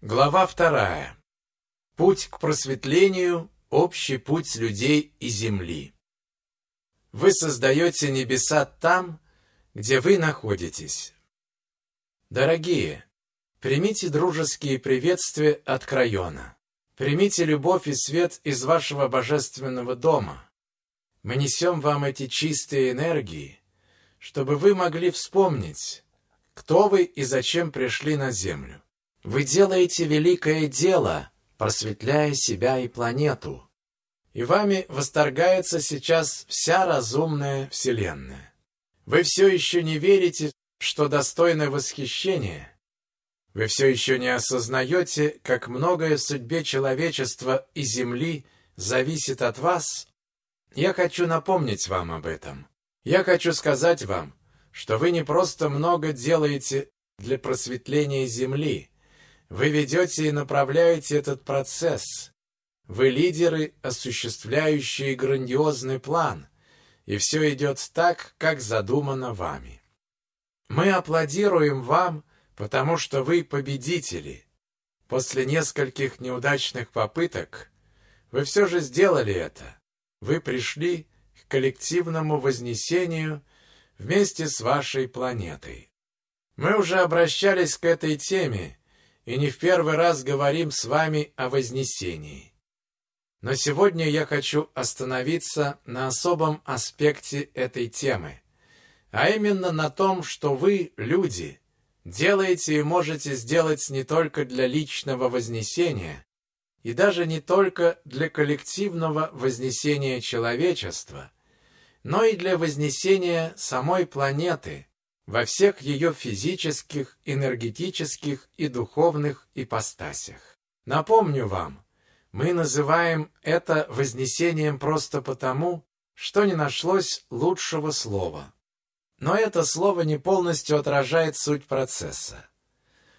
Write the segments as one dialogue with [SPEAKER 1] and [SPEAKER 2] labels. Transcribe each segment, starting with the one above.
[SPEAKER 1] Глава вторая. Путь к просветлению – общий путь людей и земли. Вы создаете небеса там, где вы находитесь. Дорогие, примите дружеские приветствия от Крайона. Примите любовь и свет из вашего божественного дома. Мы несем вам эти чистые энергии, чтобы вы могли вспомнить, кто вы и зачем пришли на Землю. Вы делаете великое дело, просветляя себя и планету. И вами восторгается сейчас вся разумная Вселенная. Вы все еще не верите, что достойно восхищения. Вы все еще не осознаете, как многое в судьбе человечества и Земли зависит от вас. Я хочу напомнить вам об этом. Я хочу сказать вам, что вы не просто много делаете для просветления Земли, вы ведете и направляете этот процесс. Вы лидеры, осуществляющие грандиозный план, и все идет так, как задумано вами. Мы аплодируем вам, потому что вы победители. После нескольких неудачных попыток вы все же сделали это. Вы пришли к коллективному вознесению вместе с вашей планетой. Мы уже обращались к этой теме и не в первый раз говорим с вами о Вознесении. Но сегодня я хочу остановиться на особом аспекте этой темы, а именно на том, что вы, люди, делаете и можете сделать не только для личного вознесения, и даже не только для коллективного вознесения человечества, но и для вознесения самой планеты, во всех ее физических, энергетических и духовных ипостасях. Напомню вам, мы называем это вознесением просто потому, что не нашлось лучшего слова. Но это слово не полностью отражает суть процесса.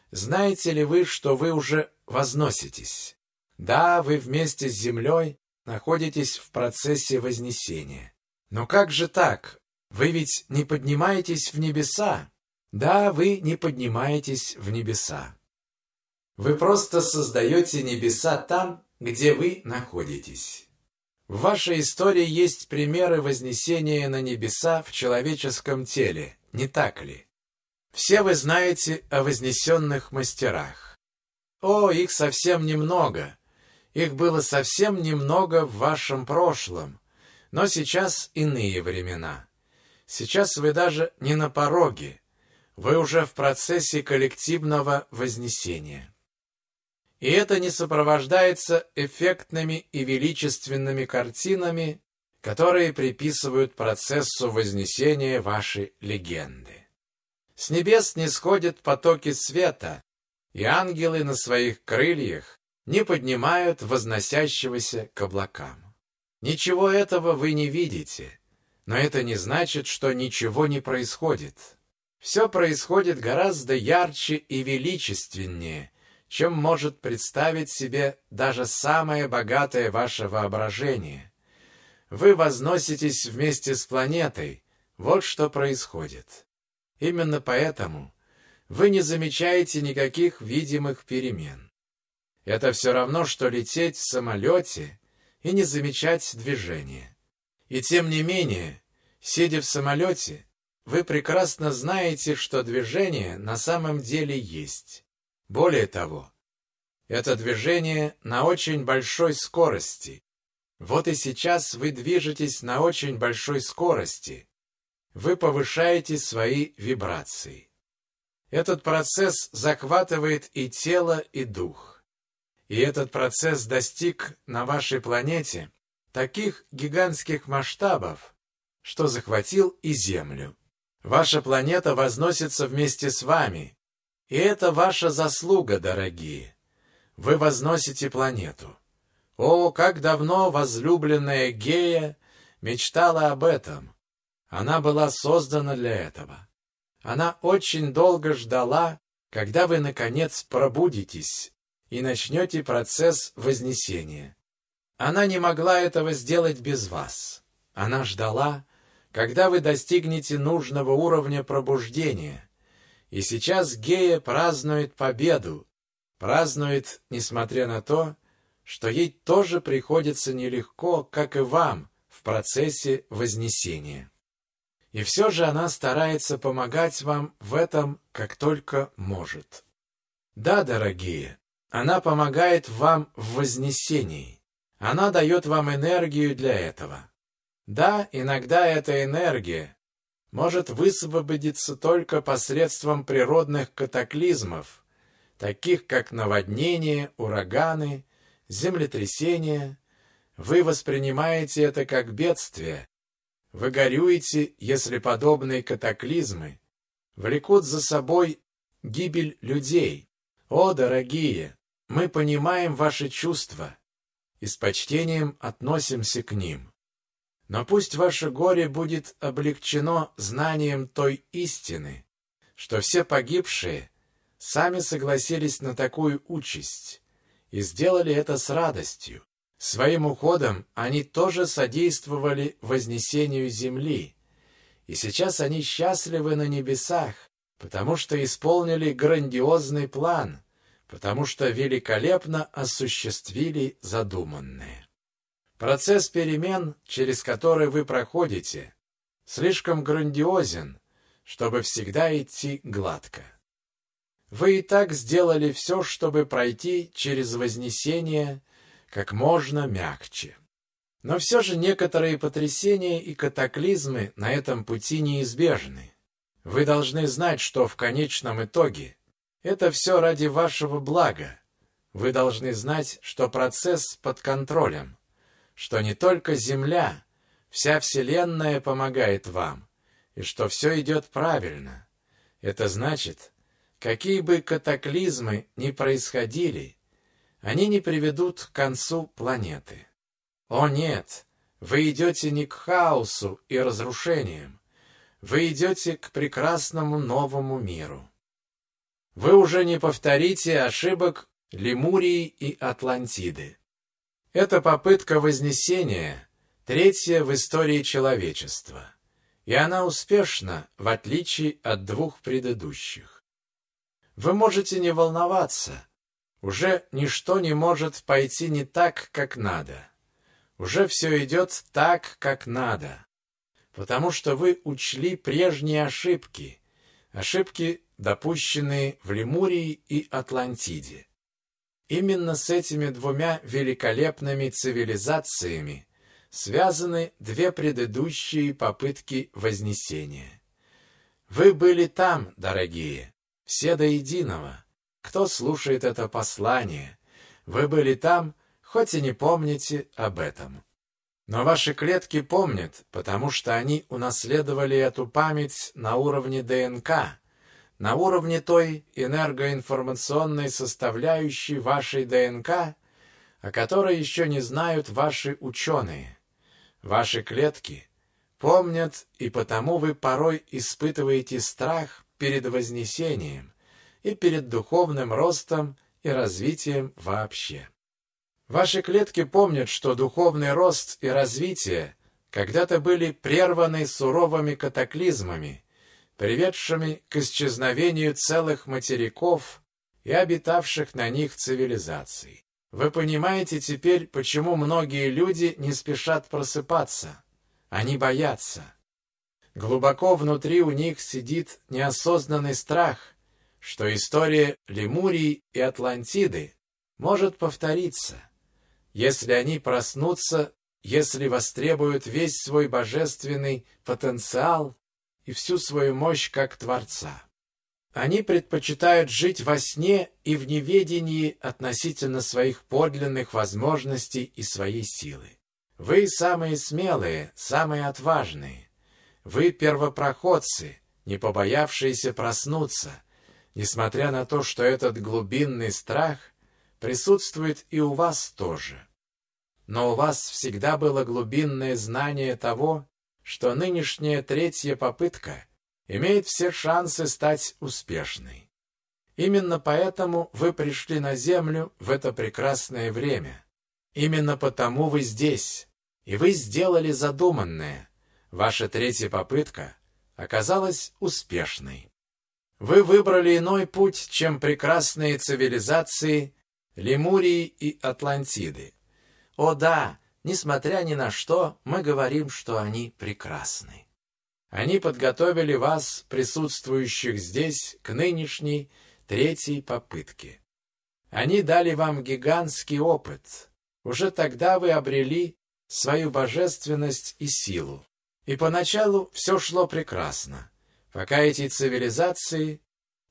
[SPEAKER 1] Знаете ли вы, что вы уже возноситесь? Да, вы вместе с землей находитесь в процессе вознесения. Но как же так? Вы ведь не поднимаетесь в небеса. Да, вы не поднимаетесь в небеса. Вы просто создаете небеса там, где вы находитесь. В вашей истории есть примеры вознесения на небеса в человеческом теле, не так ли? Все вы знаете о вознесенных мастерах. О, их совсем немного. Их было совсем немного в вашем прошлом, но сейчас иные времена. Сейчас вы даже не на пороге, вы уже в процессе коллективного вознесения. И это не сопровождается эффектными и величественными картинами, которые приписывают процессу вознесения вашей легенды. С небес не сходят потоки света, и ангелы на своих крыльях не поднимают возносящегося к облакам. Ничего этого вы не видите, но это не значит, что ничего не происходит. Все происходит гораздо ярче и величественнее, чем может представить себе даже самое богатое ваше воображение. Вы возноситесь вместе с планетой. Вот что происходит. Именно поэтому вы не замечаете никаких видимых перемен. Это все равно, что лететь в самолете и не замечать движения. И тем не менее, сидя в самолете, вы прекрасно знаете, что движение на самом деле есть. Более того, это движение на очень большой скорости. Вот и сейчас вы движетесь на очень большой скорости. Вы повышаете свои вибрации. Этот процесс захватывает и тело, и дух. И этот процесс достиг на вашей планете таких гигантских масштабов, что захватил и Землю. Ваша планета возносится вместе с вами, и это ваша заслуга, дорогие. Вы возносите планету. О, как давно возлюбленная Гея мечтала об этом. Она была создана для этого. Она очень долго ждала, когда вы, наконец, пробудитесь и начнете процесс вознесения. Она не могла этого сделать без вас. Она ждала, когда вы достигнете нужного уровня пробуждения. И сейчас Гея празднует победу, празднует, несмотря на то, что ей тоже приходится нелегко, как и вам, в процессе вознесения. И все же она старается помогать вам в этом, как только может. Да, дорогие, она помогает вам в вознесении. Она дает вам энергию для этого. Да, иногда эта энергия может высвободиться только посредством природных катаклизмов, таких как наводнения, ураганы, землетрясения. Вы воспринимаете это как бедствие. Вы горюете, если подобные катаклизмы влекут за собой гибель людей. О, дорогие, мы понимаем ваши чувства и с почтением относимся к ним. Но пусть ваше горе будет облегчено знанием той истины, что все погибшие сами согласились на такую участь и сделали это с радостью. Своим уходом они тоже содействовали вознесению земли, и сейчас они счастливы на небесах, потому что исполнили грандиозный план, потому что великолепно осуществили задуманное. Процесс перемен, через который вы проходите, слишком грандиозен, чтобы всегда идти гладко. Вы и так сделали все, чтобы пройти через Вознесение как можно мягче. Но все же некоторые потрясения и катаклизмы на этом пути неизбежны. Вы должны знать, что в конечном итоге это все ради вашего блага. Вы должны знать, что процесс под контролем, что не только Земля, вся Вселенная помогает вам, и что все идет правильно. Это значит, какие бы катаклизмы ни происходили, они не приведут к концу планеты. О нет, вы идете не к хаосу и разрушениям, вы идете к прекрасному новому миру. Вы уже не повторите ошибок Лемурии и Атлантиды. Это попытка вознесения, третья в истории человечества. И она успешна, в отличие от двух предыдущих. Вы можете не волноваться. Уже ничто не может пойти не так, как надо. Уже все идет так, как надо. Потому что вы учли прежние ошибки. Ошибки, допущенные в Лемурии и Атлантиде. Именно с этими двумя великолепными цивилизациями связаны две предыдущие попытки вознесения. Вы были там, дорогие, все до единого. Кто слушает это послание? Вы были там, хоть и не помните об этом. Но ваши клетки помнят, потому что они унаследовали эту память на уровне ДНК, на уровне той энергоинформационной составляющей вашей ДНК, о которой еще не знают ваши ученые. Ваши клетки помнят, и потому вы порой испытываете страх перед вознесением и перед духовным ростом и развитием вообще. Ваши клетки помнят, что духовный рост и развитие когда-то были прерваны суровыми катаклизмами, приведшими к исчезновению целых материков и обитавших на них цивилизаций. Вы понимаете теперь, почему многие люди не спешат просыпаться. Они боятся. Глубоко внутри у них сидит неосознанный страх, что история Лемурии и Атлантиды может повториться, если они проснутся, если востребуют весь свой божественный потенциал и всю свою мощь как Творца. Они предпочитают жить во сне и в неведении относительно своих подлинных возможностей и своей силы. Вы самые смелые, самые отважные. Вы первопроходцы, не побоявшиеся проснуться, несмотря на то, что этот глубинный страх присутствует и у вас тоже. Но у вас всегда было глубинное знание того, что нынешняя третья попытка имеет все шансы стать успешной. Именно поэтому вы пришли на Землю в это прекрасное время. Именно потому вы здесь, и вы сделали задуманное. Ваша третья попытка оказалась успешной. Вы выбрали иной путь, чем прекрасные цивилизации Лемурии и Атлантиды. О да, несмотря ни на что, мы говорим, что они прекрасны. Они подготовили вас, присутствующих здесь, к нынешней третьей попытке. Они дали вам гигантский опыт. Уже тогда вы обрели свою божественность и силу. И поначалу все шло прекрасно, пока эти цивилизации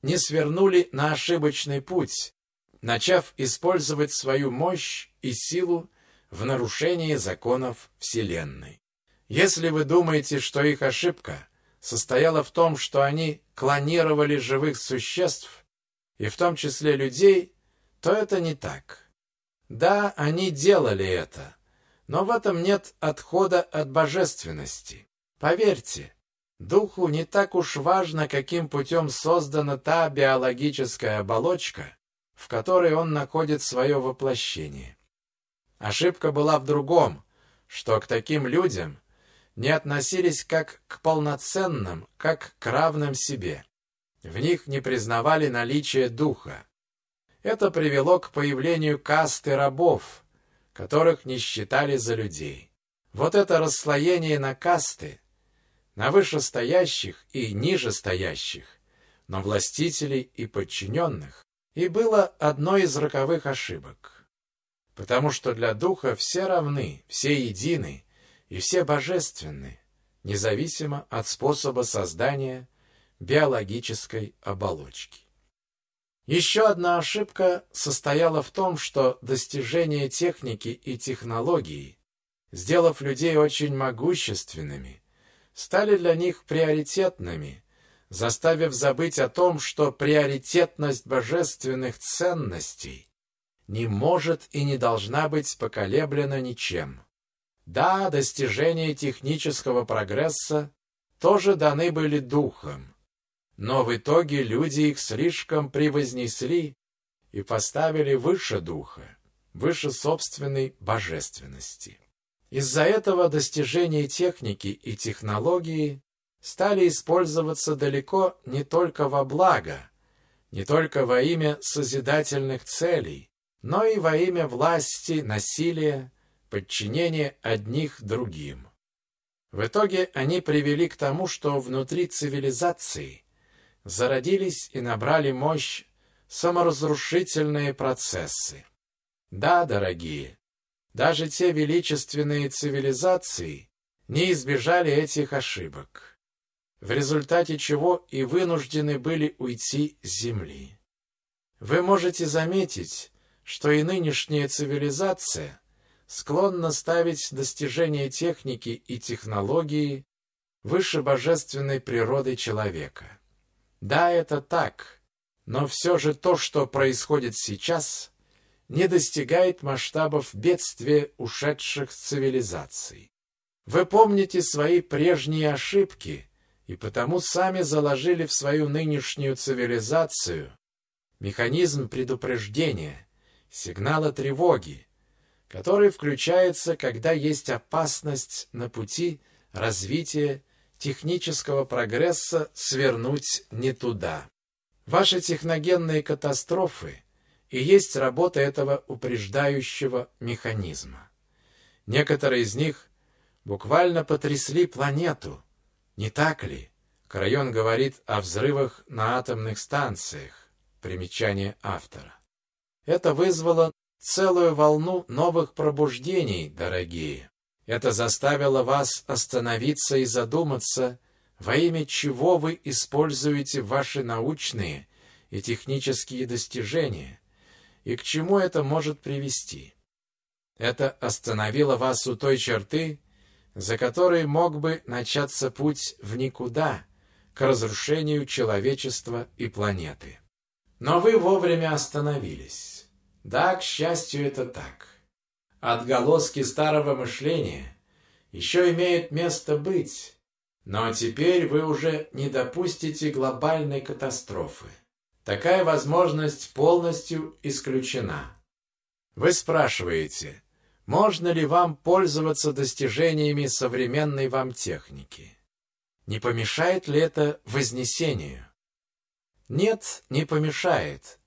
[SPEAKER 1] не свернули на ошибочный путь, начав использовать свою мощь и силу в нарушении законов Вселенной. Если вы думаете, что их ошибка состояла в том, что они клонировали живых существ, и в том числе людей, то это не так. Да, они делали это, но в этом нет отхода от божественности. Поверьте, духу не так уж важно, каким путем создана та биологическая оболочка, в которой он находит свое воплощение. Ошибка была в другом, что к таким людям не относились как к полноценным, как к равным себе. В них не признавали наличие духа. Это привело к появлению касты рабов, которых не считали за людей. Вот это расслоение на касты, на вышестоящих и нижестоящих, на властителей и подчиненных, и было одной из роковых ошибок. Потому что для духа все равны, все едины и все божественны, независимо от способа создания биологической оболочки. Еще одна ошибка состояла в том, что достижение техники и технологии, сделав людей очень могущественными, стали для них приоритетными, заставив забыть о том, что приоритетность божественных ценностей не может и не должна быть поколеблена ничем. Да, достижения технического прогресса тоже даны были духом, но в итоге люди их слишком превознесли и поставили выше духа, выше собственной божественности. Из-за этого достижения техники и технологии стали использоваться далеко не только во благо, не только во имя созидательных целей, но и во имя власти, насилия, подчинения одних другим. В итоге они привели к тому, что внутри цивилизации зародились и набрали мощь саморазрушительные процессы. Да, дорогие, даже те величественные цивилизации не избежали этих ошибок, в результате чего и вынуждены были уйти с Земли. Вы можете заметить, что и нынешняя цивилизация склонна ставить достижения техники и технологии выше божественной природы человека. Да, это так, но все же то, что происходит сейчас, не достигает масштабов бедствия ушедших цивилизаций. Вы помните свои прежние ошибки и потому сами заложили в свою нынешнюю цивилизацию механизм предупреждения, сигнала тревоги, который включается, когда есть опасность на пути развития технического прогресса свернуть не туда. Ваши техногенные катастрофы и есть работа этого упреждающего механизма. Некоторые из них буквально потрясли планету, не так ли? Крайон говорит о взрывах на атомных станциях. Примечание автора. Это вызвало целую волну новых пробуждений, дорогие. Это заставило вас остановиться и задуматься, во имя чего вы используете ваши научные и технические достижения, и к чему это может привести. Это остановило вас у той черты, за которой мог бы начаться путь в никуда, к разрушению человечества и планеты. Но вы вовремя остановились. Да, к счастью, это так. Отголоски старого мышления еще имеют место быть, но теперь вы уже не допустите глобальной катастрофы. Такая возможность полностью исключена. Вы спрашиваете, можно ли вам пользоваться достижениями современной вам техники? Не помешает ли это вознесению? Нет, не помешает,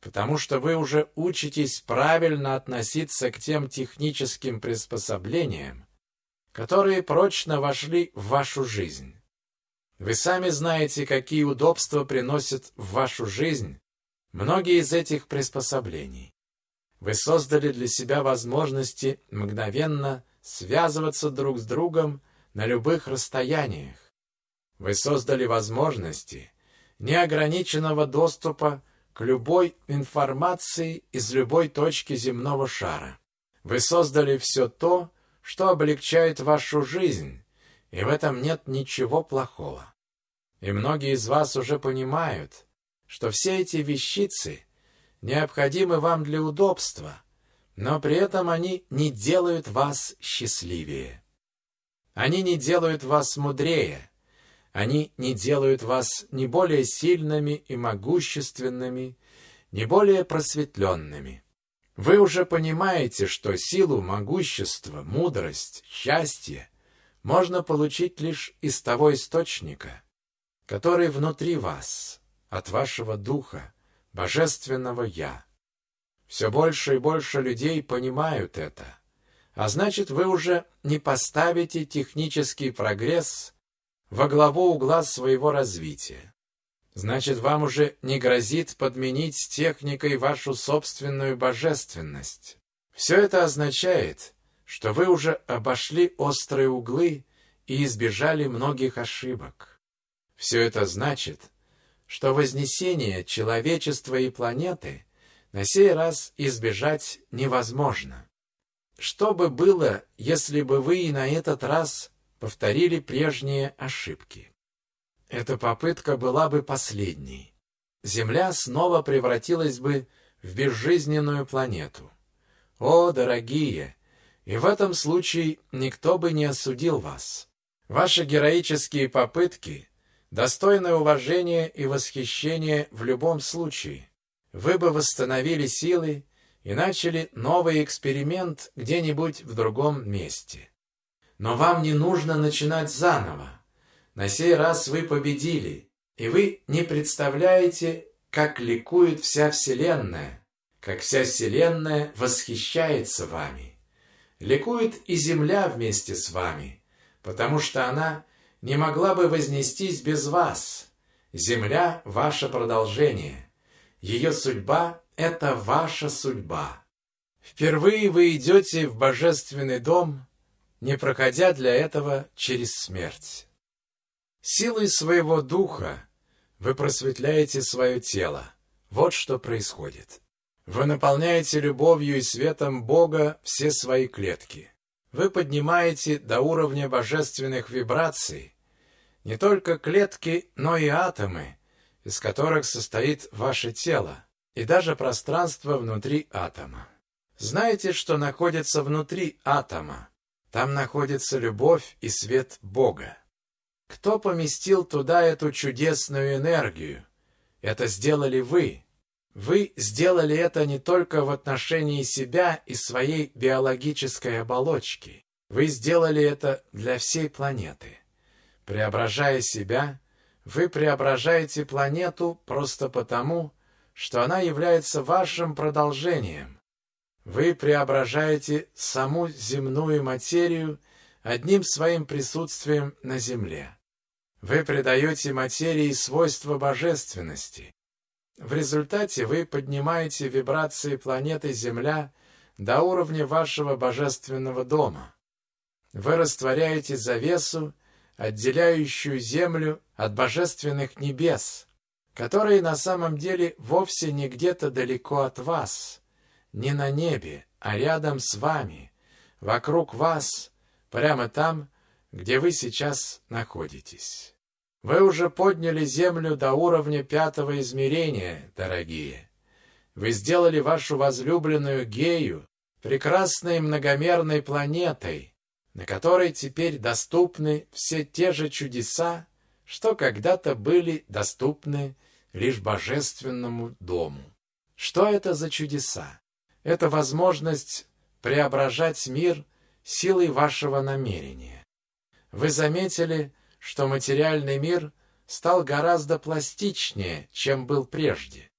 [SPEAKER 1] потому что вы уже учитесь правильно относиться к тем техническим приспособлениям, которые прочно вошли в вашу жизнь. Вы сами знаете, какие удобства приносят в вашу жизнь многие из этих приспособлений. Вы создали для себя возможности мгновенно связываться друг с другом на любых расстояниях. Вы создали возможности неограниченного доступа к любой информации из любой точки земного шара. Вы создали все то, что облегчает вашу жизнь, и в этом нет ничего плохого. И многие из вас уже понимают, что все эти вещицы необходимы вам для удобства, но при этом они не делают вас счастливее. Они не делают вас мудрее, они не делают вас ни более сильными и могущественными, ни более просветленными. Вы уже понимаете, что силу, могущество, мудрость, счастье можно получить лишь из того источника, который внутри вас, от вашего духа, божественного «Я». Все больше и больше людей понимают это, а значит, вы уже не поставите технический прогресс во главу угла своего развития. Значит, вам уже не грозит подменить техникой вашу собственную божественность. Все это означает, что вы уже обошли острые углы и избежали многих ошибок. Все это значит, что вознесение человечества и планеты на сей раз избежать невозможно. Что бы было, если бы вы и на этот раз повторили прежние ошибки? Эта попытка была бы последней. Земля снова превратилась бы в безжизненную планету. О, дорогие, и в этом случае никто бы не осудил вас. Ваши героические попытки достойны уважения и восхищения в любом случае. Вы бы восстановили силы и начали новый эксперимент где-нибудь в другом месте. Но вам не нужно начинать заново. На сей раз вы победили, и вы не представляете, как ликует вся Вселенная, как вся Вселенная восхищается вами. Ликует и Земля вместе с вами, потому что она не могла бы вознестись без вас. Земля — ваше продолжение. Ее судьба — это ваша судьба. Впервые вы идете в божественный дом, не проходя для этого через смерть. Силой своего духа вы просветляете свое тело. Вот что происходит. Вы наполняете любовью и светом Бога все свои клетки. Вы поднимаете до уровня божественных вибраций не только клетки, но и атомы, из которых состоит ваше тело, и даже пространство внутри атома. Знаете, что находится внутри атома? Там находится любовь и свет Бога. Кто поместил туда эту чудесную энергию? Это сделали вы. Вы сделали это не только в отношении себя и своей биологической оболочки. Вы сделали это для всей планеты. Преображая себя, вы преображаете планету просто потому, что она является вашим продолжением. Вы преображаете саму земную материю одним своим присутствием на Земле. Вы придаете материи свойства божественности, в результате вы поднимаете вибрации планеты Земля до уровня вашего божественного дома. Вы растворяете завесу, отделяющую Землю от божественных небес, которые на самом деле вовсе не где-то далеко от вас, не на небе, а рядом с вами, вокруг вас, прямо там, где вы сейчас находитесь. Вы уже подняли Землю до уровня пятого измерения, дорогие. Вы сделали вашу возлюбленную Гею прекрасной многомерной планетой, на которой теперь доступны все те же чудеса, что когда-то были доступны лишь божественному дому. Что это за чудеса? Это возможность преображать мир силой вашего намерения. Вы заметили, что материальный мир стал гораздо пластичнее, чем был прежде.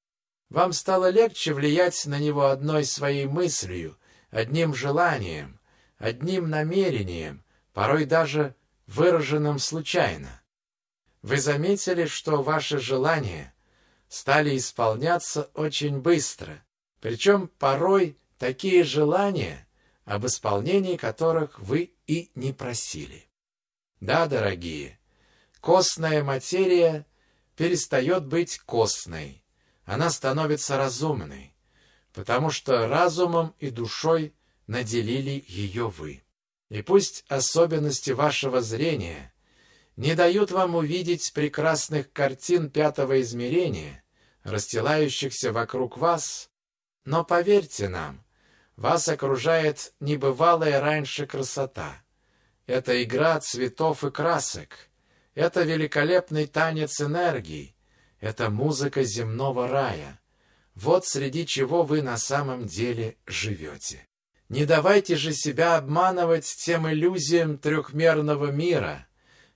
[SPEAKER 1] Вам стало легче влиять на него одной своей мыслью, одним желанием, одним намерением, порой даже выраженным случайно. Вы заметили, что ваши желания стали исполняться очень быстро, причем порой такие желания, об исполнении которых вы и не просили. Да, дорогие, костная материя перестает быть костной, она становится разумной, потому что разумом и душой наделили ее вы. И пусть особенности вашего зрения не дают вам увидеть прекрасных картин пятого измерения, расстилающихся вокруг вас, но поверьте нам, вас окружает небывалая раньше красота. Это игра цветов и красок, это великолепный танец энергии, это музыка земного рая. Вот среди чего вы на самом деле живете. Не давайте же себя обманывать тем иллюзиям трехмерного мира,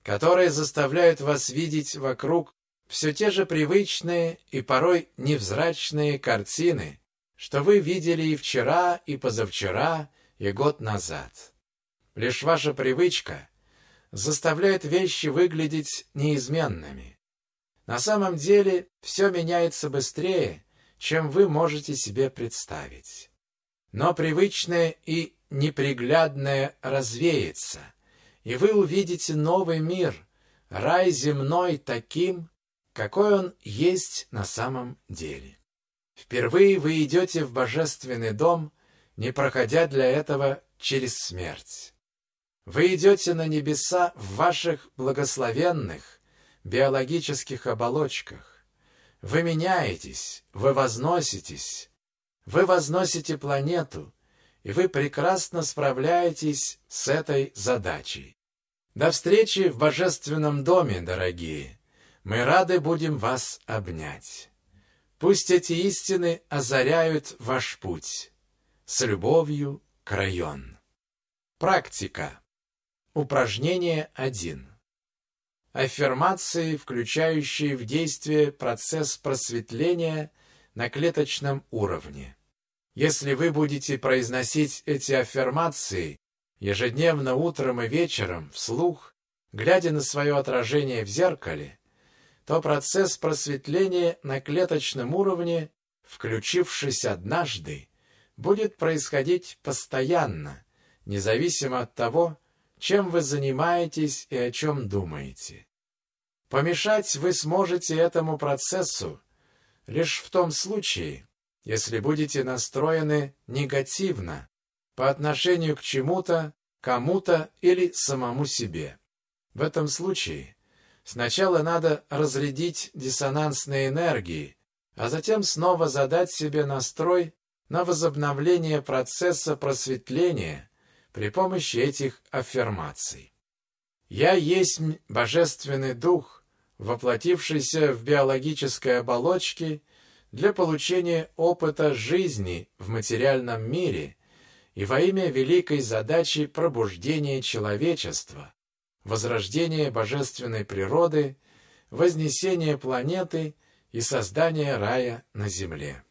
[SPEAKER 1] которые заставляют вас видеть вокруг все те же привычные и порой невзрачные картины, что вы видели и вчера, и позавчера, и год назад. Лишь ваша привычка заставляет вещи выглядеть неизменными. На самом деле все меняется быстрее, чем вы можете себе представить. Но привычное и неприглядное развеется, и вы увидите новый мир, рай земной таким, какой он есть на самом деле. Впервые вы идете в божественный дом, не проходя для этого через смерть. Вы идете на небеса в ваших благословенных биологических оболочках. Вы меняетесь, вы возноситесь, вы возносите планету, и вы прекрасно справляетесь с этой задачей. До встречи в Божественном доме, дорогие! Мы рады будем вас обнять. Пусть эти истины озаряют ваш путь. С любовью, Крайон. Практика. Упражнение 1. Аффирмации, включающие в действие процесс просветления на клеточном уровне. Если вы будете произносить эти аффирмации ежедневно утром и вечером вслух, глядя на свое отражение в зеркале, то процесс просветления на клеточном уровне, включившись однажды, будет происходить постоянно, независимо от того, чем вы занимаетесь и о чем думаете. Помешать вы сможете этому процессу лишь в том случае, если будете настроены негативно по отношению к чему-то, кому-то или самому себе. В этом случае Сначала надо разрядить диссонансные энергии, а затем снова задать себе настрой на возобновление процесса просветления при помощи этих аффирмаций. «Я есть Божественный Дух, воплотившийся в биологической оболочке для получения опыта жизни в материальном мире и во имя великой задачи пробуждения человечества, возрождение божественной природы, вознесение планеты и создание рая на земле.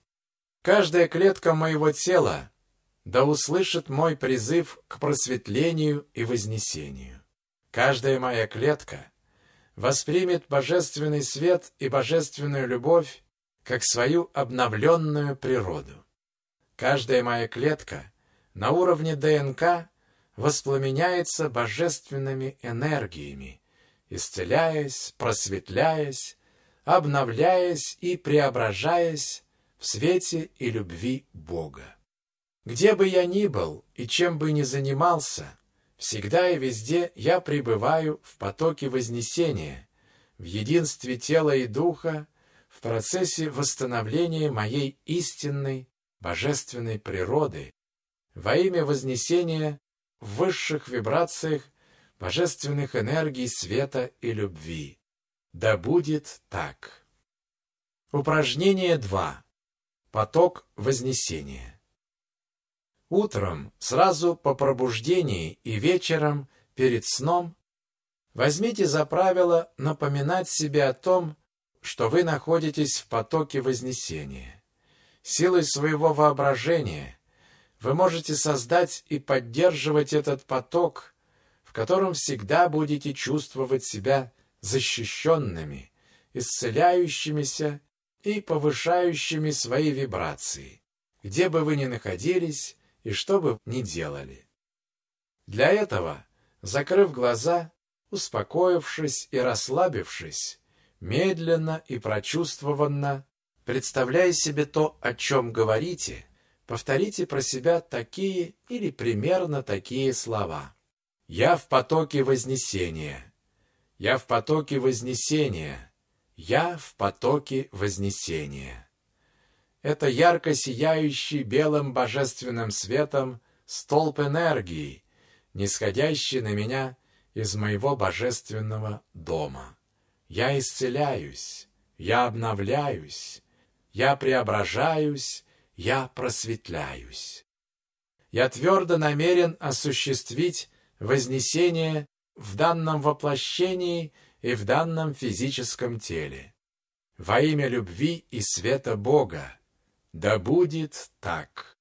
[SPEAKER 1] Каждая клетка моего тела да услышит мой призыв к просветлению и вознесению. Каждая моя клетка воспримет божественный свет и божественную любовь как свою обновленную природу. Каждая моя клетка на уровне ДНК воспламеняется божественными энергиями, исцеляясь, просветляясь, обновляясь и преображаясь в свете и любви Бога. Где бы я ни был и чем бы ни занимался, всегда и везде я пребываю в потоке вознесения, в единстве тела и духа, в процессе восстановления моей истинной божественной природы во имя вознесения в высших вибрациях божественных энергий света и любви. Да будет так. Упражнение 2. Поток Вознесения. Утром, сразу по пробуждении и вечером перед сном Возьмите за правило напоминать себе о том, что вы находитесь в потоке Вознесения. Силой своего воображения вы можете создать и поддерживать этот поток, в котором всегда будете чувствовать себя защищенными, исцеляющимися и повышающими свои вибрации, где бы вы ни находились и что бы ни делали. Для этого, закрыв глаза, успокоившись и расслабившись, медленно и прочувствованно, представляя себе то, о чем говорите, повторите про себя такие или примерно такие слова. «Я в потоке Вознесения», «Я в потоке Вознесения», «Я в потоке Вознесения». Это ярко сияющий белым божественным светом столб энергии, нисходящий на меня из моего божественного дома. Я исцеляюсь, я обновляюсь, я преображаюсь, я просветляюсь. Я твердо намерен осуществить вознесение в данном воплощении и в данном физическом теле. Во имя любви и света Бога, да будет так.